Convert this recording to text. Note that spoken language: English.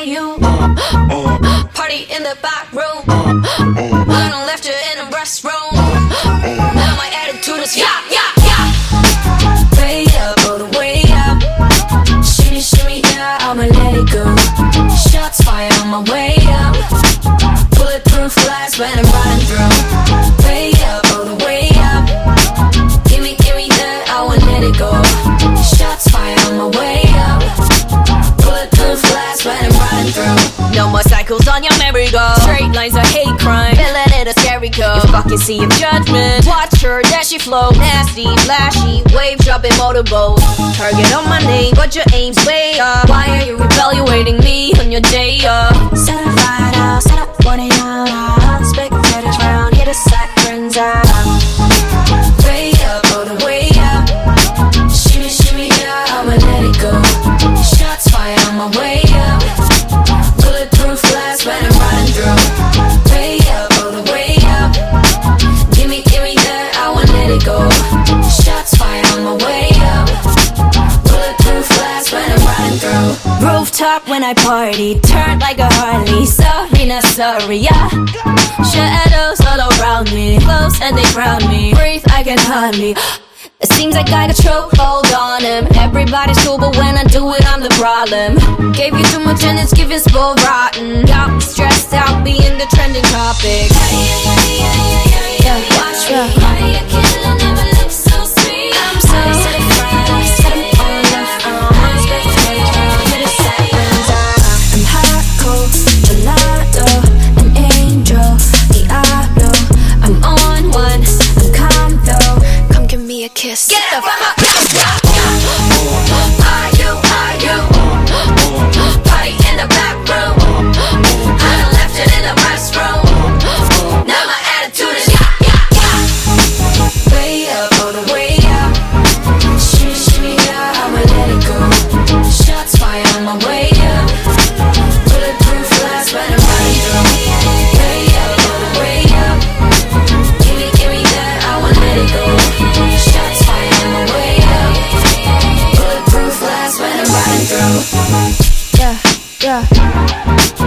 You. Party in the back room. I done left you in the restroom. Now my attitude is yeah, yeah, yeah. Way up, all the way up. Shimmy, shimmy, yeah, I'ma let it go. Shots fired on my way up. Bulletproof glass when I'm lines are hate crime. It a scary code You fucking see of judgment. Watch her dashy flow. Nasty, flashy Wave dropping motorboat Target on my name But your aim's way up. Why are you evaluating Rooftop when I party. Turn like a Harley Sorry, not sorry, yeah. Shadows all around me Close and they crowd me. Breathe, I can hardly It seems like I got chokehold on him. Everybody's cool, but when I do it, I'm the problem. Gave you too much and it's giving spoil rotten. Got me stressed out being the trending topic Yeah, yeah.